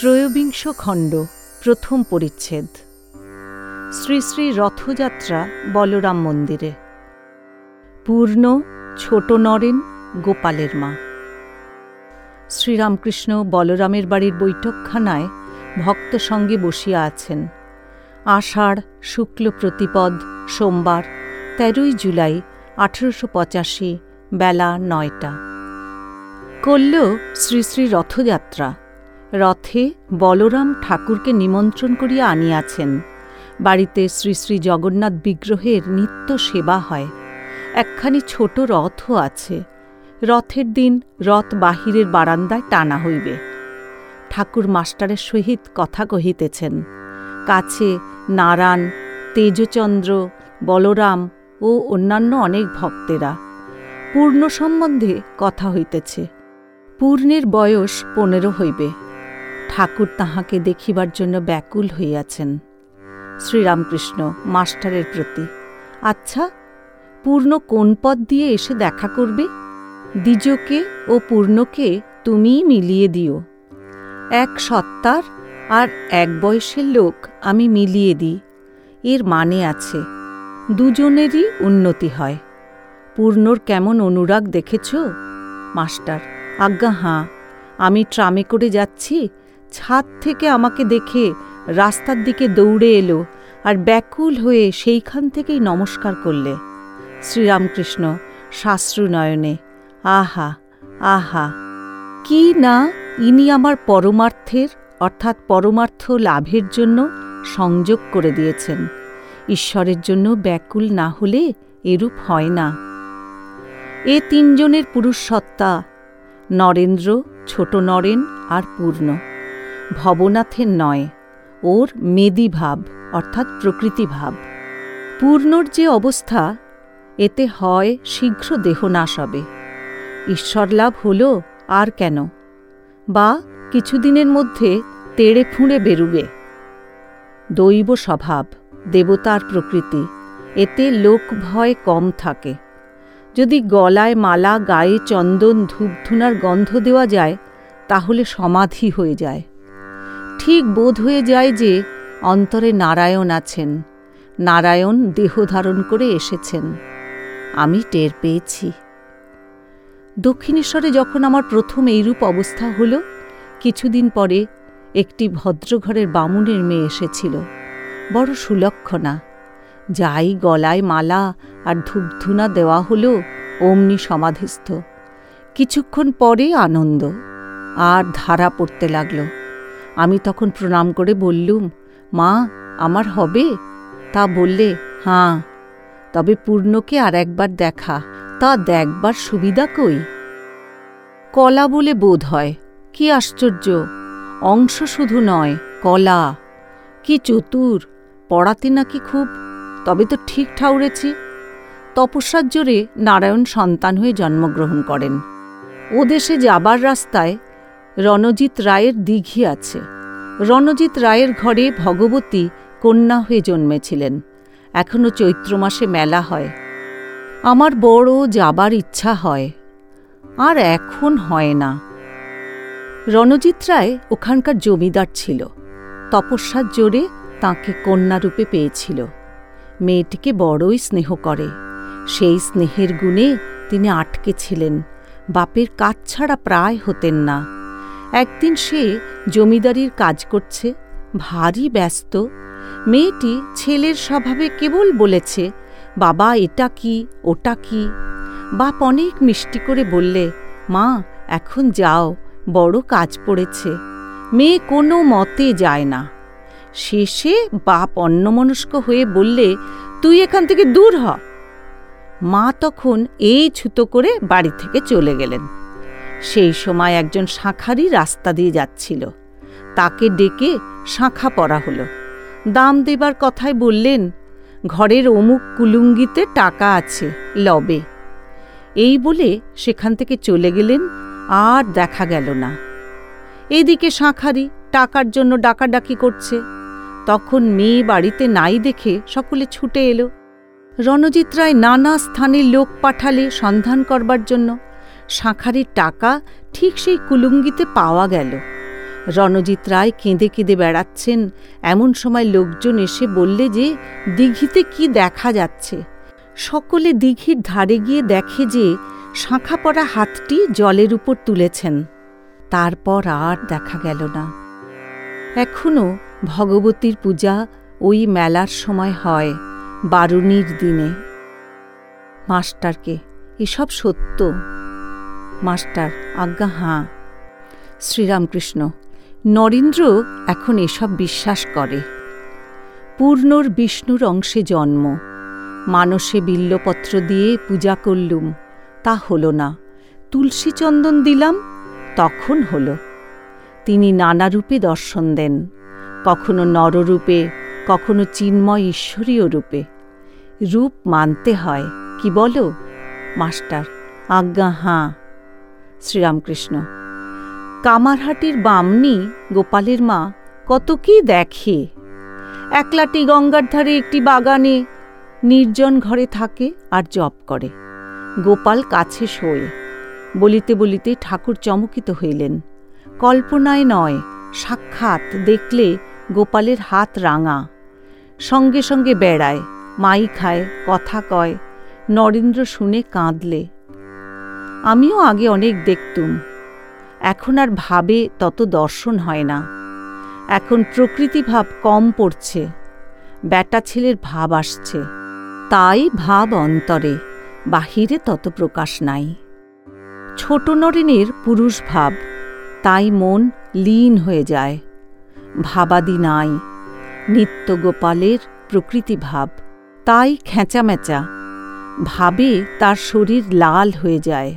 ত্রয়োবিংশ খণ্ড, প্রথম পরিচ্ছেদ। শ্রী শ্রী রথযাত্রা, বলরাম মন্দিরে। পূর্ণ, ছোট নরেন, গোপালের মা। শ্রীরামকৃষ্ণ বলরামের বাড়ির বৈঠকখানায় ভক্ত সঙ্গে বসিয়া আছেন। আষাঢ়, শুক্ল প্রতিপদ, সোমবার, তেরোই জুলাই, আঠেরোশো পঁচাশি, বেলা নয়টা। করল শ্রী শ্রী রথযাত্রা। রথে বলরাম ঠাকুরকে নিমন্ত্রণ করিয়া আনিয়াছেন। বাড়িতে শ্রী শ্রী জগন্নাথ বিগ্রহের নিত্য সেবা হয়। একখানি ছোট রথও আছে। রথের দিন রথ বাহিরের বারান্দায় টানা হইবে। ঠাকুর মাস্টারের সহিত কথা কহিতেছেন, কাছে নারায়ণ, তেজচন্দ্র, বলরাম ও অন্যান্য অনেক ভক্তেরা। পূর্ণ সম্বন্ধে কথা হইতেছে। পূর্ণের বয়স পনেরো হইবে। ঠাকুর তাহাকে দেখিবার জন্য ব্যাকুল হইয়াছেন। শ্রীরামকৃষ্ণ মাস্টারের প্রতি আচ্ছা পূর্ণ কোন পথ দিয়ে এসে দেখা করবে? দ্বিজকে ও পূর্ণকে তুমিই মিলিয়ে দিও। এক সত্তার আর এক বয়সের লোক আমি মিলিয়ে দিই। এর মানে আছে, দুজনেরই উন্নতি হয়। পূর্ণর কেমন অনুরাগ দেখেছ? মাস্টার, আজ্ঞা, হাঁ, আমি ট্রামে করে যাচ্ছি ছাদ থেকে আমাকে দেখে রাস্তার দিকে দৌড়ে এলো আর ব্যাকুল হয়ে সেইখান থেকেই নমস্কার করলে। শ্রীরামকৃষ্ণ শাস্ত্রু নয়নে আহা আহা, কি না ইনি আমার পরমার্থের, অর্থাৎ পরমার্থ লাভের জন্য সংযোগ করে দিয়েছেন। ঈশ্বরের জন্য ব্যাকুল না হলে এরূপ হয় না। এ তিনজনের পুরুষ সত্তা নরেন্দ্র, ছোট নরেন আর পূর্ণ। ভবনাথের নয়, ওর মেদি ভাব, অর্থাৎ প্রকৃতি ভাব। পূর্ণর যে অবস্থা, এতে হয় শীঘ্র দেহনাশ হবে। ঈশ্বরলাভ হল আর কেন? বা কিছুদিনের মধ্যে তেড়ে ফুঁড়ে বেরুবে। দৈব স্বভাব, দেবতার প্রকৃতি, এতে লোক ভয় কম থাকে। যদি গলায় মালা, গায়ে চন্দন, ধূপধুনার গন্ধ দেওয়া যায়, তাহলে সমাধি হয়ে যায়। ঠিক বোধ হয়ে যায় যে অন্তরে নারায়ণ আছেন। নারায়ণ দেহ ধারণ করে এসেছেন। আমি টের পেয়েছি। দক্ষিণেশ্বরে যখন আমার প্রথম এইরূপ অবস্থা হল, কিছুদিন পরে একটি ভদ্রঘরের বামুনের মেয়ে এসেছিল। বড় সুলক্ষণা। যাই গলায় মালা আর ধূপধুনা দেওয়া হলো, অমনি সমাধিস্থ। কিছুক্ষণ পরে আনন্দ। আর ধারা পড়তে লাগল। আমি তখন প্রণাম করে বললুম, মা, আমার হবে? তা বললে হাঁ তবে পূর্ণকে আর একবার দেখা, তা দেখবার সুবিধা কই? কলা বলে বোধ হয়, কি আশ্চর্য, অংশ শুধু নয়, কলা, কি চতুর, পড়াতে নাকি খুব, তবে তো ঠিক ঠাউরেছি। তপস্যার জোরে নারায়ণ সন্তান হয়ে জন্মগ্রহণ করেন। ও দেশে যাবার রাস্তায় রণজিৎ রায়ের দিঘি আছে। রণজিৎ রায়ের ঘরে ভগবতী কন্যা হয়ে জন্মেছিলেন। এখনও চৈত্র মাসে মেলা হয়। আমার বড় যাবার ইচ্ছা হয়। আর এখন হয় না। রণজিৎ রায় ওখানকার জমিদার ছিল। তপস্যার জোরে তাঁকে কন্যারূপে পেয়েছিল। মেয়েটিকে বড়ই স্নেহ করে। সেই স্নেহের গুণে তিনি আটকে ছিলেন। বাপের কাজ ছাড়া প্রায় হতেন না। একদিন সে জমিদারির কাজ করছে, ভারী ব্যস্ত। মেয়েটি ছেলের স্বভাবে কেবল বলেছে, বাবা, এটা কি, ওটা কি? বাপ অনেক মিষ্টি করে বললে, মা, এখন যাও, বড় কাজ পড়েছে। মেয়ে কোনো মতে যায় না। শেষে বাপ অন্যমনস্ক হয়ে বললে, তুই এখান থেকে দূর হ। মা তখন এই ছুতো করে বাড়ি থেকে চলে গেলেন। সেই সময় একজন শাঁখারি রাস্তা দিয়ে যাচ্ছিল। তাকে ডেকে শাঁখা পরা হলো। দাম দেবার কথায় বললেন, ঘরের অমুক কুলুঙ্গিতে টাকা আছে, লবে। এই বলে সেখান থেকে চলে গেলেন, আর দেখা গেল না। এদিকে শাঁখারি টাকার জন্য ডাকাডাকি করছে। তখন মেয়ে বাড়িতে নাই দেখে সকলে ছুটে এলো। রণজিৎ রায় নানা স্থানে লোক পাঠালে সন্ধান করবার জন্য শাঁখারির টাকা ঠিক সেই কুলুঙ্গিতে পাওয়া গেল। রণজিৎ রায় কেঁদে কেঁদে বেড়াচ্ছেন। এমন সময় লোকজন এসে বললে যে, দিঘিতে কি দেখা যাচ্ছে? সকলে দিঘির ধারে গিয়ে দেখে যে, শাঁখা পড়া হাতটি জলের উপর তুলেছেন। তারপর আর দেখা গেল না। এখনও ভগবতীর পূজা ওই মেলার সময় হয়, বারুণীর দিনে। মাস্টারকে, এসব সত্য। মাস্টার, আজ্ঞা, হাঁ। শ্রীরামকৃষ্ণ, নরেন্দ্র এখন এসব বিশ্বাস করে। পূর্ণর বিষ্ণুর অংশে জন্ম। মানসে বিল্লপত্র দিয়ে পূজা করলুম। তা হল না। তুলসী চন্দন দিলাম, তখন হল। তিনি নানা রূপে দর্শন দেন। কখনো নররূপে, কখনো চিন্ময় ঈশ্বরীয় রূপে। রূপ মানতে হয়, কি বলো? মাস্টার, আজ্ঞা, হাঁ। শ্রীরামকৃষ্ণ। কামারহাটির বামনি গোপালের মা কত কি দেখে। একলাটি গঙ্গার ধারে একটি বাগানে নির্জন ঘরে থাকে আর জপ করে। গোপাল কাছে শোয়। বলিতে বলিতে ঠাকুর চমকিত হইলেন। কল্পনায় নয়, সাক্ষাৎ দেখলে গোপালের হাত রাঙা। সঙ্গে সঙ্গে বেড়ায়, মাই খায়, কথা কয়, নরেন্দ্র শুনে কাঁদলে। আমিও আগে অনেক দেখতুম। এখন আর ভাবে তত দর্শন হয় না। এখন প্রকৃতি ভাব কম পড়ছে। ব্যাটা ছেলের ভাব আসছে। তাই ভাব অন্তরে, বাহিরে তত প্রকাশ নাই। ছোট নরেনের পুরুষ ভাব, তাই মন লীন হয়ে যায়। ভাবাদি নাই, নিত্য গোপালের প্রকৃতি ভাব। তাই খেঁচামেচা, ভাবে তার শরীর লাল হয়ে যায়।